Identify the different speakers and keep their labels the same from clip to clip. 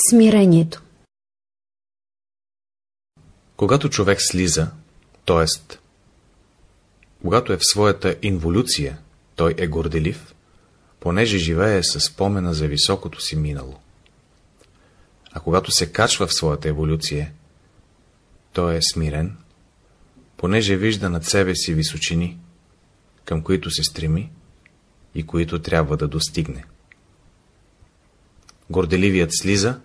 Speaker 1: Смирението
Speaker 2: Когато човек слиза, т.е. когато е в своята инволюция, той е горделив, понеже живее с спомена за високото си минало. А когато се качва в своята еволюция, той е смирен, понеже вижда над себе си височини, към които се стреми и които трябва да достигне. Горделивият слиза,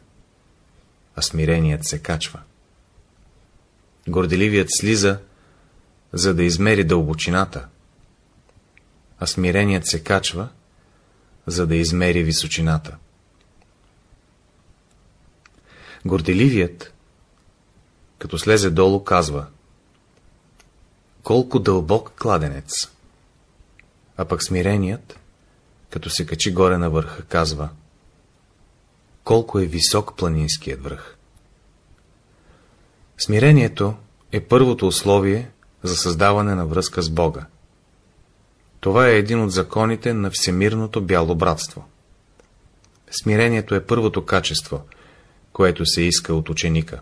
Speaker 2: а смиреният се качва. Горделивият слиза, за да измери дълбочината, а смиреният се качва, за да измери височината. Горделивият, като слезе долу, казва Колко дълбок кладенец! А пък смиреният, като се качи горе на върха, казва Колко е висок планинският връх! Смирението е първото условие за създаване на връзка с Бога. Това е един от законите на всемирното бяло братство. Смирението е първото качество, което се иска от ученика.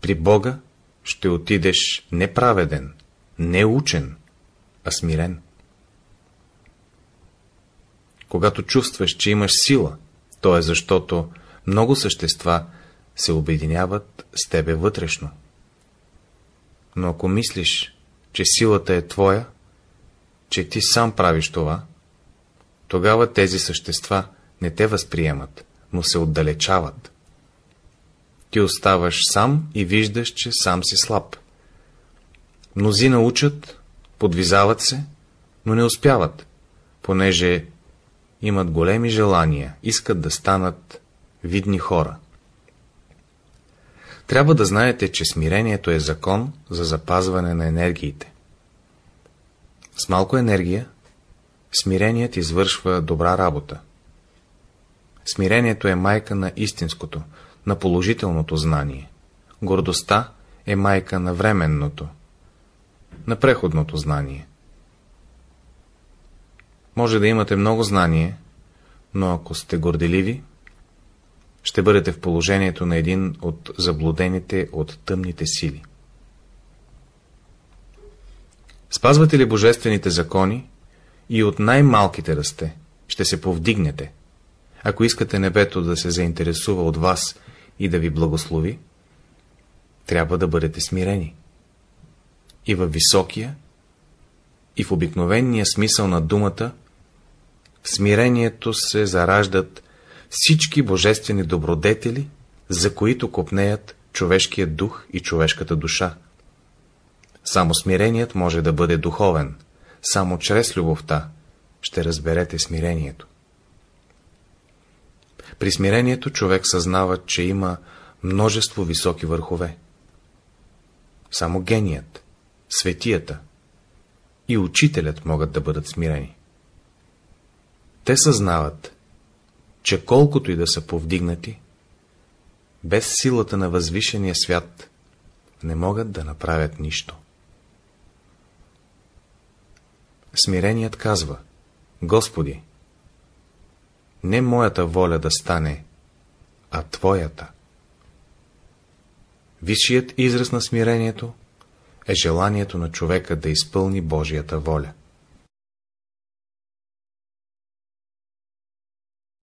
Speaker 2: При Бога ще отидеш не праведен, не учен, а смирен. Когато чувстваш, че имаш сила, то е защото много същества се обединяват с тебе вътрешно. Но ако мислиш, че силата е твоя, че ти сам правиш това, тогава тези същества не те възприемат, но се отдалечават. Ти оставаш сам и виждаш, че сам си слаб. Мнозина учат, подвизават се, но не успяват, понеже имат големи желания, искат да станат видни хора. Трябва да знаете, че смирението е закон за запазване на енергиите. С малко енергия, смиреният извършва добра работа. Смирението е майка на истинското, на положителното знание. Гордостта е майка на временното, на преходното знание. Може да имате много знание, но ако сте горделиви, ще бъдете в положението на един от заблудените от тъмните сили. Спазвате ли божествените закони и от най-малките расте, ще се повдигнете. Ако искате небето да се заинтересува от вас и да ви благослови, трябва да бъдете смирени. И във високия, и в обикновения смисъл на думата, в смирението се зараждат всички божествени добродетели, за които копнеят човешкият дух и човешката душа. Само смиреният може да бъде духовен, само чрез любовта ще разберете смирението. При смирението човек съзнава, че има множество високи върхове. Само геният, светията и учителят могат да бъдат смирени. Те съзнават, че колкото и да са повдигнати, без силата на възвишения свят не могат да направят нищо. Смиреният казва, Господи, не моята воля да стане, а Твоята. Висшият израз на смирението е желанието на човека да изпълни Божията воля.